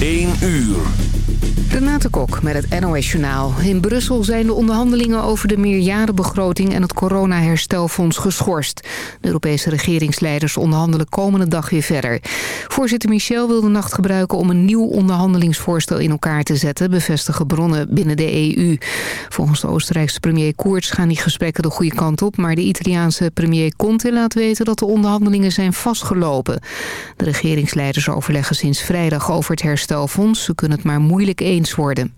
1 uur. Renate Kok met het NOS Journaal. In Brussel zijn de onderhandelingen over de meerjarenbegroting en het coronaherstelfonds geschorst. De Europese regeringsleiders onderhandelen komende dag weer verder. Voorzitter Michel wil de nacht gebruiken om een nieuw onderhandelingsvoorstel in elkaar te zetten, bevestigen bronnen binnen de EU. Volgens de Oostenrijkse premier Koerts gaan die gesprekken de goede kant op, maar de Italiaanse premier Conte laat weten dat de onderhandelingen zijn vastgelopen. De regeringsleiders overleggen sinds vrijdag over het herstelfonds. Ze kunnen het maar moeilijk eens worden.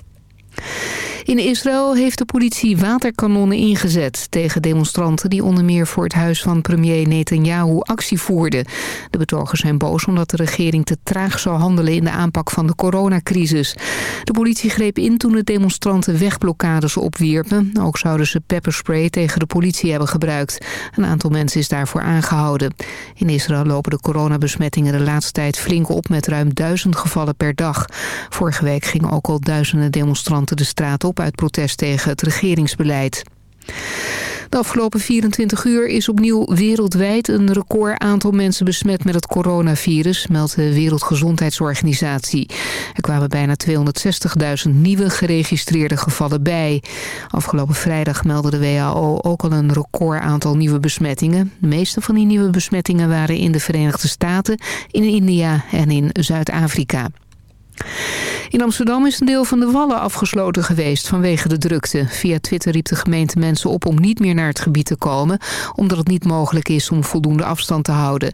In Israël heeft de politie waterkanonnen ingezet tegen demonstranten die onder meer voor het huis van premier Netanyahu actie voerden. De betogers zijn boos omdat de regering te traag zou handelen in de aanpak van de coronacrisis. De politie greep in toen de demonstranten wegblokkades opwierpen. Ook zouden ze pepperspray tegen de politie hebben gebruikt. Een aantal mensen is daarvoor aangehouden. In Israël lopen de coronabesmettingen de laatste tijd flink op met ruim duizend gevallen per dag. Vorige week gingen ook al duizenden demonstranten de straat op uit protest tegen het regeringsbeleid. De afgelopen 24 uur is opnieuw wereldwijd een record aantal mensen besmet met het coronavirus, meldt de Wereldgezondheidsorganisatie. Er kwamen bijna 260.000 nieuwe geregistreerde gevallen bij. Afgelopen vrijdag meldde de WHO ook al een record aantal nieuwe besmettingen. De meeste van die nieuwe besmettingen waren in de Verenigde Staten, in India en in Zuid-Afrika. In Amsterdam is een deel van de wallen afgesloten geweest vanwege de drukte. Via Twitter riep de gemeente mensen op om niet meer naar het gebied te komen... omdat het niet mogelijk is om voldoende afstand te houden.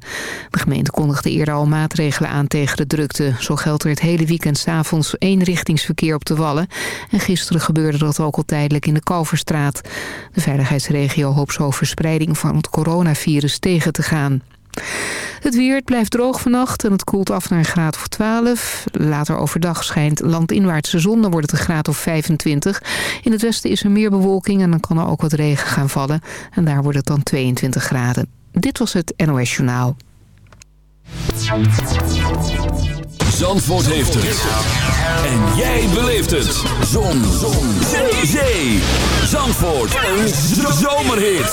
De gemeente kondigde eerder al maatregelen aan tegen de drukte. Zo geldt er het hele weekend s'avonds eenrichtingsverkeer op de wallen. En gisteren gebeurde dat ook al tijdelijk in de Kalverstraat. De veiligheidsregio hoopt zo verspreiding van het coronavirus tegen te gaan. Het weer het blijft droog vannacht en het koelt af naar een graad of 12. Later overdag schijnt landinwaartse zon, dan wordt het een graad of 25. In het westen is er meer bewolking en dan kan er ook wat regen gaan vallen. En daar wordt het dan 22 graden. Dit was het NOS Journaal. Zandvoort heeft het. En jij beleeft het. Zon. zon. Zee. Zandvoort. Een zomerhit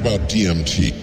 about DMT?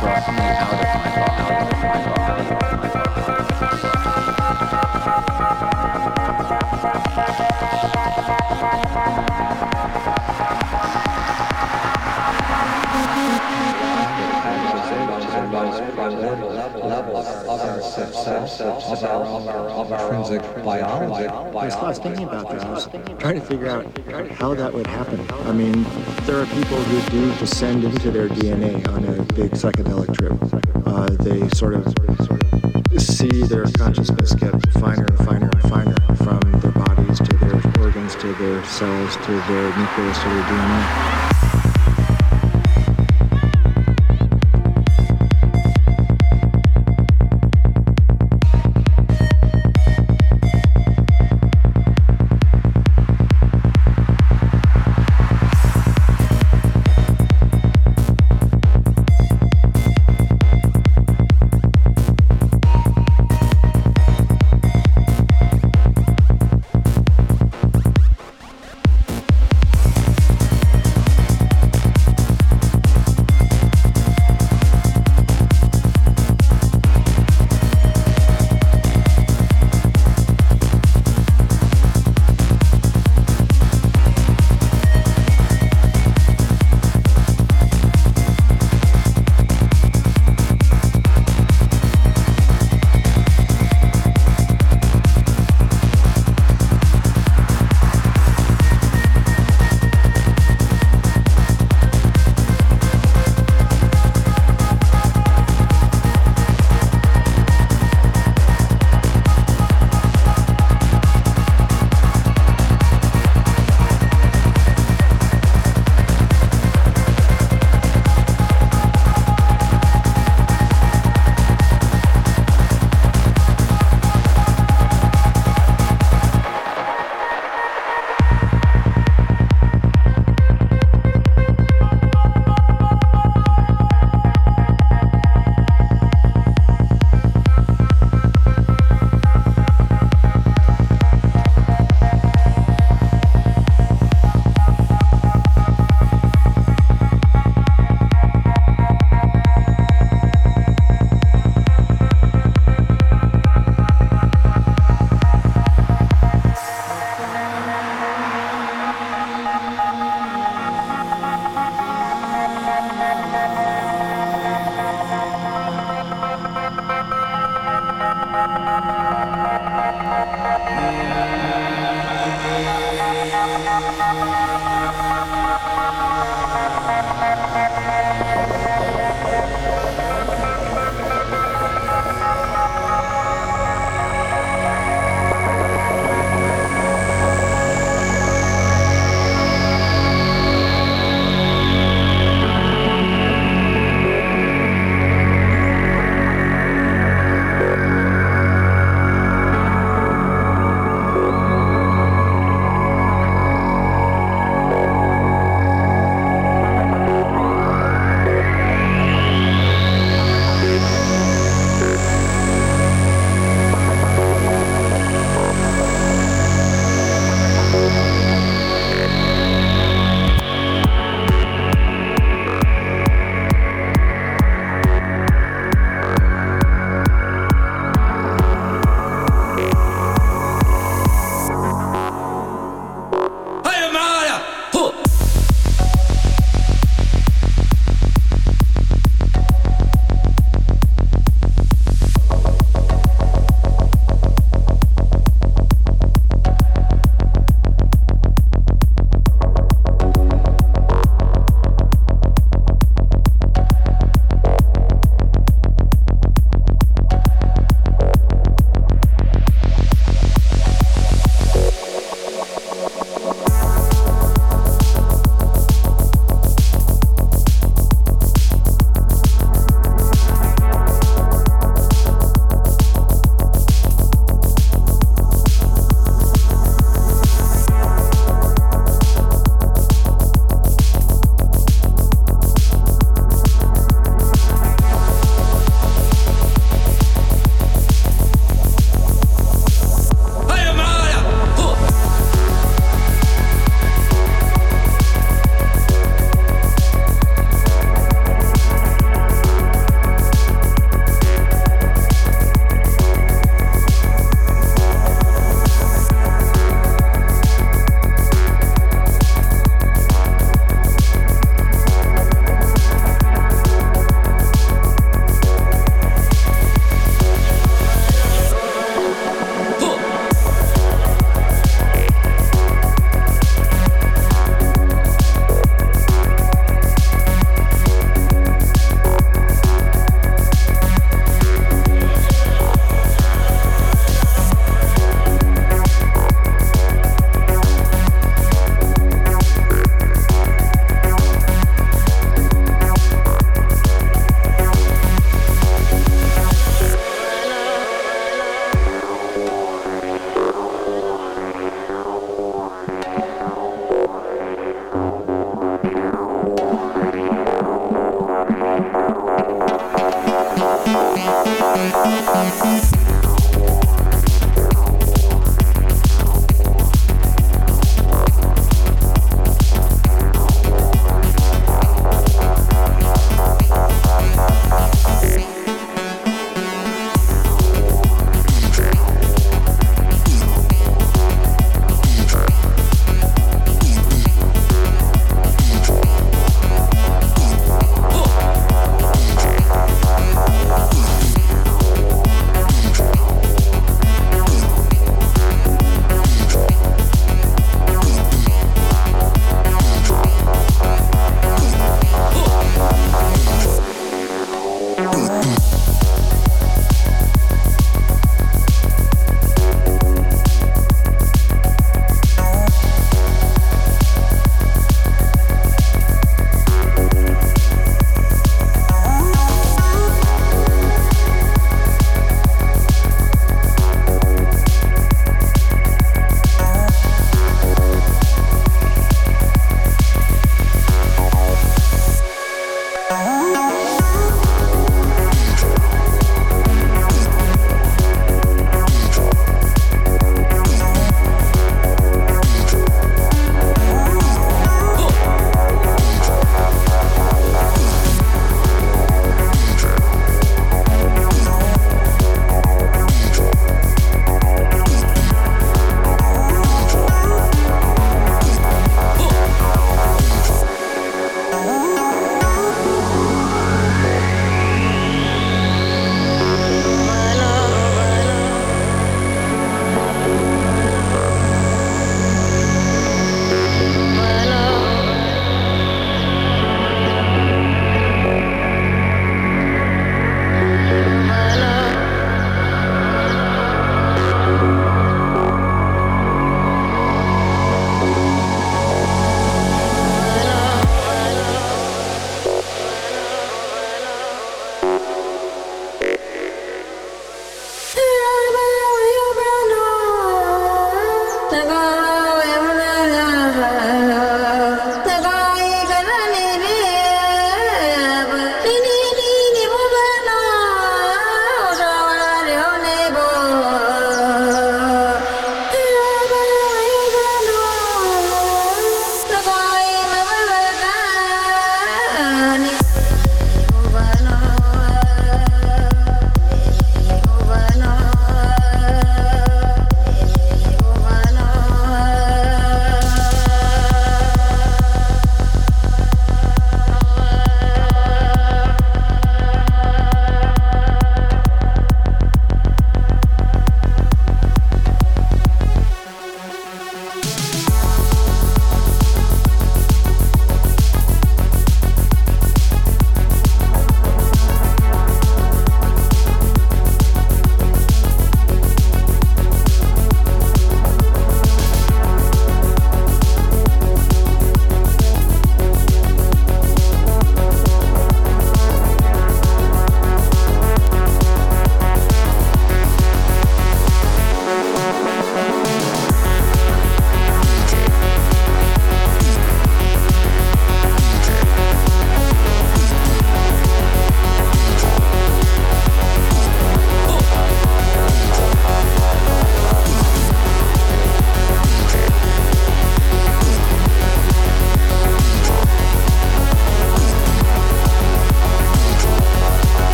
Brought me out of of our, of our, of our intrinsic biology. I was thinking about that. I was trying to figure out how that would happen. I mean, there are people who do descend into their DNA on a big psychedelic trip. Uh, they sort of see their consciousness get finer and finer and finer from their bodies to their organs to their cells to their nucleus to their DNA.